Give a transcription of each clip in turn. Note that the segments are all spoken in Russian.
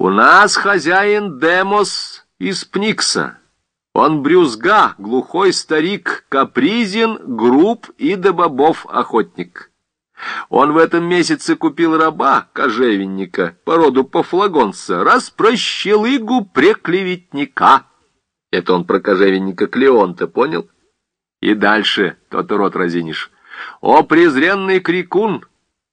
У нас хозяин Демос из Пникса. Он брюзга, глухой старик, капризен, груб и до бобов охотник. Он в этом месяце купил раба, кожевенника, по роду пофлагонца, распрощелыгу преклеветника. Это он про кожевенника Клеонта, понял? И дальше тот рот разинишь. О, презренный крикун!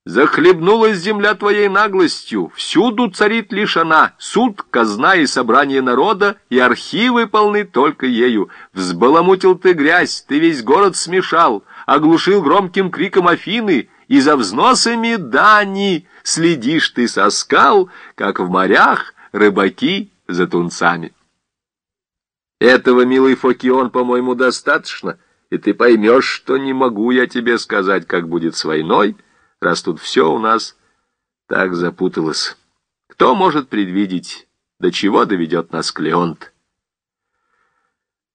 Захлебнулась земля твоей наглостью, всюду царит лишь она, суд, казна и собрание народа, и архивы полны только ею. Взбаламутил ты грязь, ты весь город смешал, оглушил громким криком Афины, и за взносами дани следишь ты со скал, как в морях рыбаки за тунцами. Этого, милый Фокион, по-моему, достаточно, и ты поймешь, что не могу я тебе сказать, как будет с войной, раз тут все у нас так запуталось. Кто может предвидеть, до чего доведет нас Клеонт?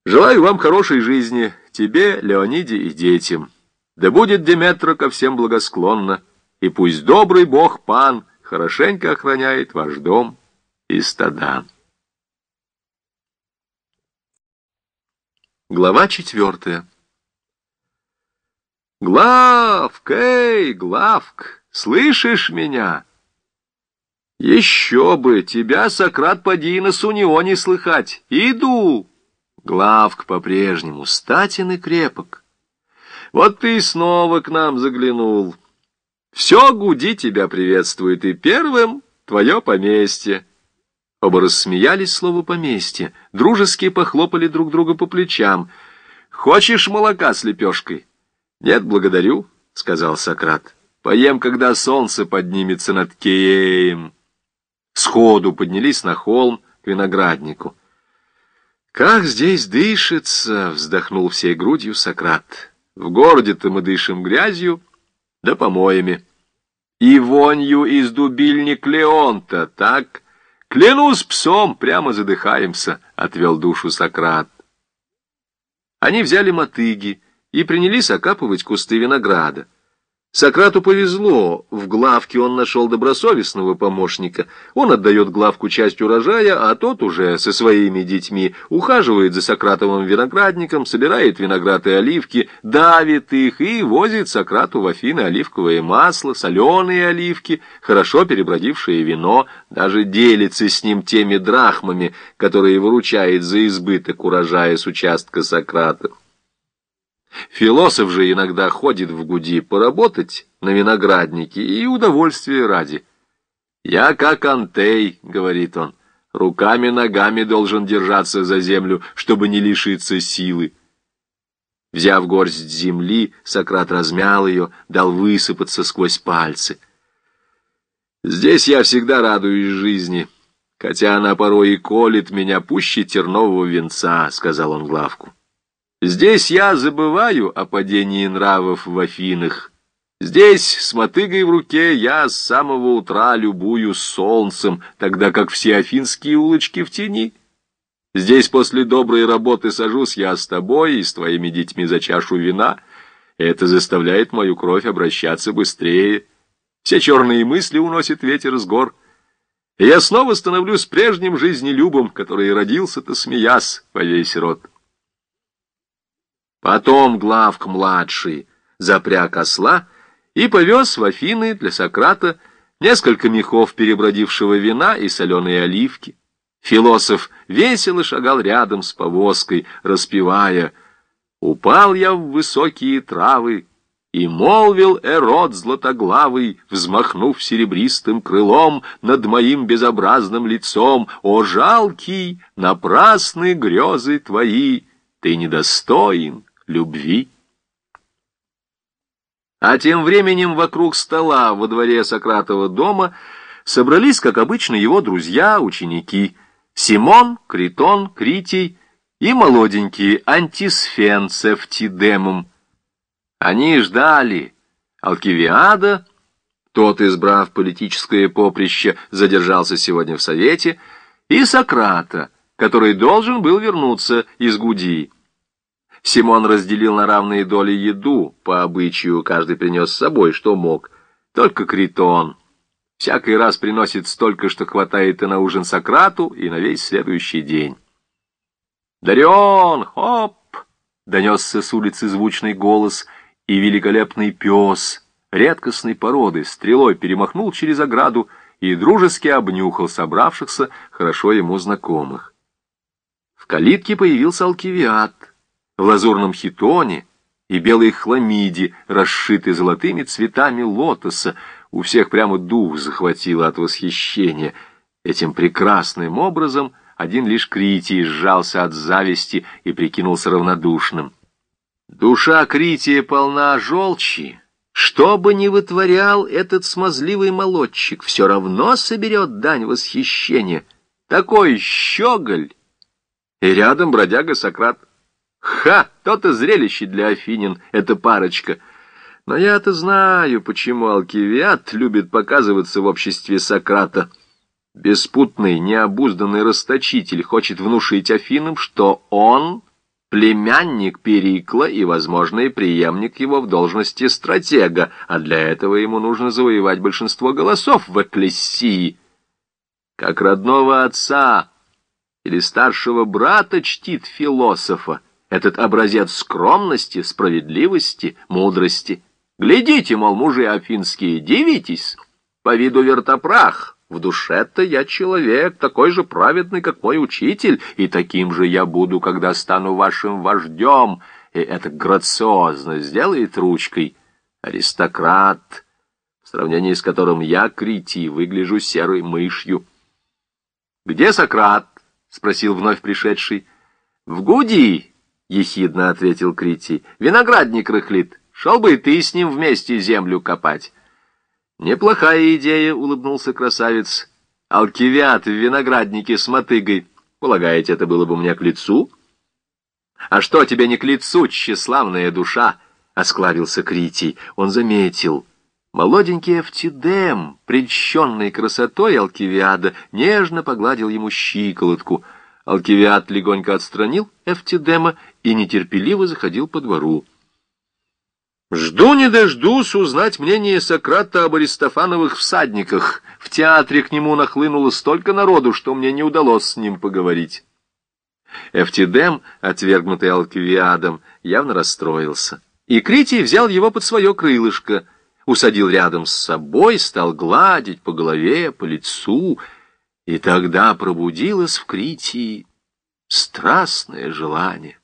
Желаю вам хорошей жизни, тебе, Леониде и детям. Да будет Деметра ко всем благосклонна, и пусть добрый бог пан хорошенько охраняет ваш дом и стада. Глава четвертая Главк, эй, Главк, слышишь меня? Еще бы, тебя, Сократ, поди на Суньо не слыхать. Иду. Главк по-прежнему статен и крепок. Вот ты и снова к нам заглянул. Все гуди тебя приветствует, и первым твое поместье. Оба рассмеялись слово «поместье», дружески похлопали друг друга по плечам. «Хочешь молока с лепешкой?» «Нет, благодарю», — сказал Сократ. «Поем, когда солнце поднимется над Кеем». Сходу поднялись на холм к винограднику. «Как здесь дышится!» — вздохнул всей грудью Сократ. «В городе-то мы дышим грязью, да помоями. И вонью из дубильник Леонта, так? Клянусь псом, прямо задыхаемся», — отвел душу Сократ. Они взяли мотыги, и принялись окапывать кусты винограда. Сократу повезло, в главке он нашел добросовестного помощника. Он отдает главку часть урожая, а тот уже со своими детьми ухаживает за Сократовым виноградником, собирает виноград и оливки, давит их и возит Сократу в Афины оливковое масло, соленые оливки, хорошо перебродившее вино, даже делится с ним теми драхмами, которые выручает за избыток урожая с участка Сократа. Философ же иногда ходит в Гуди поработать на винограднике и удовольствие ради. «Я как Антей», — говорит он, — «руками-ногами должен держаться за землю, чтобы не лишиться силы». Взяв горсть земли, Сократ размял ее, дал высыпаться сквозь пальцы. «Здесь я всегда радуюсь жизни, хотя она порой и колет меня пуще тернового венца», — сказал он Главку. Здесь я забываю о падении нравов в Афинах. Здесь с мотыгой в руке я с самого утра любую солнцем, тогда как все афинские улочки в тени. Здесь после доброй работы сажусь я с тобой и с твоими детьми за чашу вина. Это заставляет мою кровь обращаться быстрее. Все черные мысли уносит ветер с гор. И я снова становлюсь прежним жизнелюбом, который родился-то смеясь во весь рот. Потом Главк-младший запряг осла и повез в Афины для Сократа несколько мехов перебродившего вина и соленые оливки. Философ весело шагал рядом с повозкой, распевая «Упал я в высокие травы, и молвил Эрод златоглавый, взмахнув серебристым крылом над моим безобразным лицом, «О, жалкий, напрасны грезы твои, ты недостоин!» Любви. А тем временем вокруг стола во дворе Сократова дома собрались, как обычно, его друзья, ученики Симон, Критон, Критий и молоденький Антисфен с Эфтидемом. Они ждали Алкивиада, тот, избрав политическое поприще, задержался сегодня в Совете, и Сократа, который должен был вернуться из Гудии. Симон разделил на равные доли еду, по обычаю каждый принес с собой, что мог. Только Критон Всякий раз приносит столько, что хватает и на ужин Сократу, и на весь следующий день. «Дарион! Хоп!» — донесся с улицы звучный голос, и великолепный пес редкостной породы стрелой перемахнул через ограду и дружески обнюхал собравшихся, хорошо ему знакомых. В калитке появился алкивиат в лазурном хитоне и белой хламиде, расшитой золотыми цветами лотоса. У всех прямо дух захватило от восхищения. Этим прекрасным образом один лишь Критий сжался от зависти и прикинулся равнодушным. Душа Крития полна желчи. Что бы ни вытворял этот смазливый молодчик, все равно соберет дань восхищения. Такой щеголь! И рядом бродяга Сократ. Ха! То-то зрелище для Афинин, эта парочка. Но я-то знаю, почему Алкивиад любит показываться в обществе Сократа. Беспутный, необузданный расточитель хочет внушить Афинам, что он племянник Перикла и возможный преемник его в должности стратега, а для этого ему нужно завоевать большинство голосов в Экклесии. Как родного отца или старшего брата чтит философа, этот образец скромности, справедливости, мудрости. Глядите, мол, мужи афинские, дивитесь, по виду вертопрах, в душе-то я человек, такой же праведный, как мой учитель, и таким же я буду, когда стану вашим вождем. И это грациозно сделает ручкой. Аристократ, в сравнении с которым я, Крити, выгляжу серой мышью. «Где Сократ?» — спросил вновь пришедший. «В Гудии», — ехидно ответил Крити. «Виноградник рыхлит. Шел бы и ты с ним вместе землю копать». «Неплохая идея», — улыбнулся красавец. «Алкивиат в винограднике с мотыгой. Полагаете, это было бы мне к лицу?» «А что тебе не к лицу, тщеславная душа?» — осклабился Критий. Он заметил. Молоденький Эфтидем, прельщенный красотой Алкивиада, нежно погладил ему щиколотку. Алкивиад легонько отстранил Эфтидема и нетерпеливо заходил по двору. Жду не дождусь узнать мнение Сократа об аристофановых всадниках. В театре к нему нахлынуло столько народу, что мне не удалось с ним поговорить. Эфтидем, отвергнутый Алкивиадом, явно расстроился. И Критий взял его под свое крылышко, усадил рядом с собой, стал гладить по голове, по лицу, и тогда пробудилось в Критии страстное желание.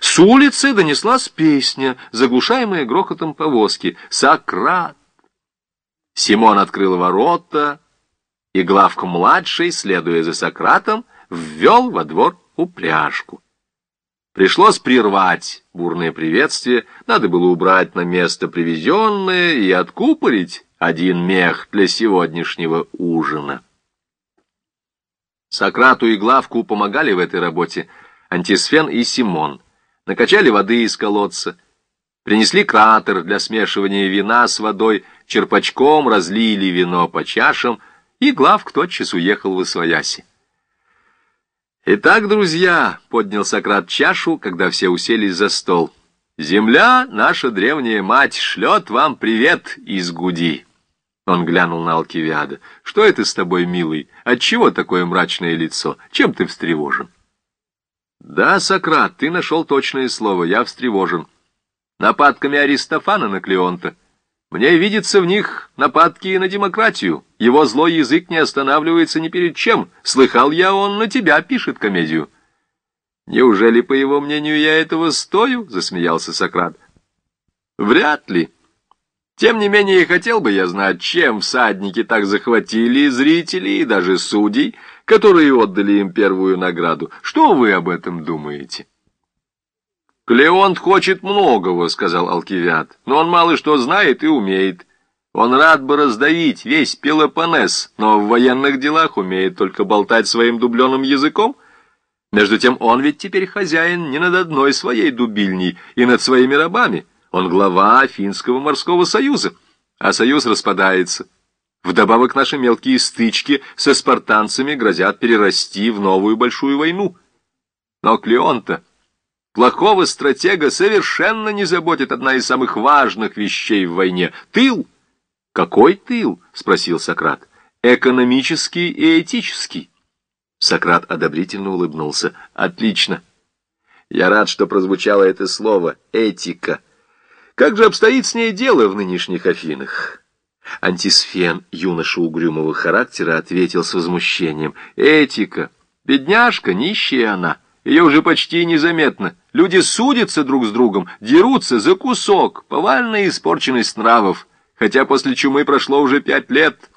С улицы донеслась песня, заглушаемая грохотом повозки. «Сократ!» Симон открыл ворота, и Главка-младший, следуя за Сократом, ввел во двор упряжку. Пришлось прервать бурное приветствие, надо было убрать на место привезенное и откупорить один мех для сегодняшнего ужина. Сократу и Главку помогали в этой работе Антисфен и Симон — накачали воды из колодца, принесли кратер для смешивания вина с водой, черпачком разлили вино по чашам, и Главк тотчас уехал в Освояси. «Итак, друзья», — поднял Сократ чашу, когда все уселись за стол, — «земля, наша древняя мать, шлет вам привет из Гуди». Он глянул на Алкивиада. «Что это с тобой, милый? Отчего такое мрачное лицо? Чем ты встревожен?» Да, Сократ, ты нашел точное слово, я встревожен. Нападками Аристофана на Клеонта. Мне видится в них нападки и на демократию. Его злой язык не останавливается ни перед чем. Слыхал я, он на тебя пишет комедию. Неужели, по его мнению, я этого стою? Засмеялся Сократ. Вряд ли. Тем не менее, хотел бы я знать, чем всадники так захватили зрителей и даже судей, которые отдали им первую награду. Что вы об этом думаете? «Клеонт хочет многого», — сказал Алкивиад, — «но он мало что знает и умеет. Он рад бы раздавить весь Пелопонес, но в военных делах умеет только болтать своим дубленым языком. Между тем он ведь теперь хозяин не над одной своей дубильней и над своими рабами». Он глава Афинского морского союза, а союз распадается. Вдобавок наши мелкие стычки со спартанцами грозят перерасти в новую большую войну. Но Клеонта, плохого стратега, совершенно не заботит одна из самых важных вещей в войне — тыл. «Какой тыл?» — спросил Сократ. «Экономический и этический». Сократ одобрительно улыбнулся. «Отлично. Я рад, что прозвучало это слово «этика». Как же обстоит с ней дело в нынешних Афинах?» Антисфен, юноша угрюмого характера, ответил с возмущением. «Этика. Бедняжка, нищая она. Ее уже почти незаметно. Люди судятся друг с другом, дерутся за кусок, повальная испорченность нравов. Хотя после чумы прошло уже пять лет».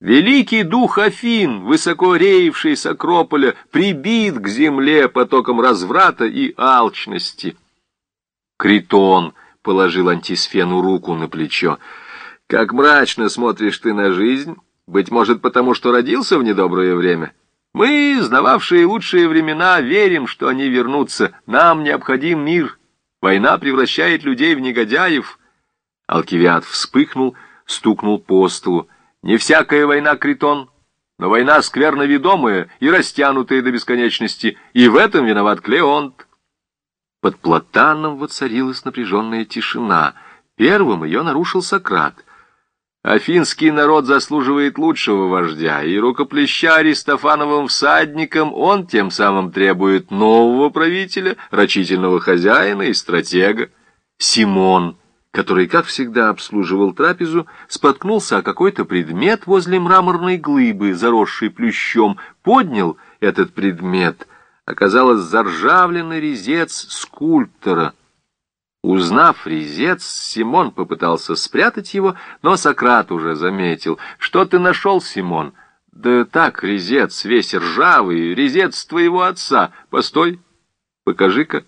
Великий дух Афин, высоко реевший с Акрополя, прибит к земле потоком разврата и алчности. Критон положил антисфену руку на плечо. «Как мрачно смотришь ты на жизнь, быть может, потому что родился в недоброе время. Мы, знававшие лучшие времена, верим, что они вернутся. Нам необходим мир. Война превращает людей в негодяев». Алкивиад вспыхнул, стукнул по столу. «Не всякая война, Критон, но война скверно ведомая и растянутая до бесконечности, и в этом виноват Клеонт». Под платаном воцарилась напряженная тишина. Первым ее нарушил Сократ. Афинский народ заслуживает лучшего вождя, и рукоплеща Аристофановым всадником он тем самым требует нового правителя, рачительного хозяина и стратега. Симон, который, как всегда, обслуживал трапезу, споткнулся о какой-то предмет возле мраморной глыбы, заросшей плющом, поднял этот предмет. Оказалось, заржавленный резец скульптора — Узнав резец, Симон попытался спрятать его, но Сократ уже заметил. «Что ты нашел, Симон?» «Да так, резец, весь ржавый, резец твоего отца. Постой, покажи-ка».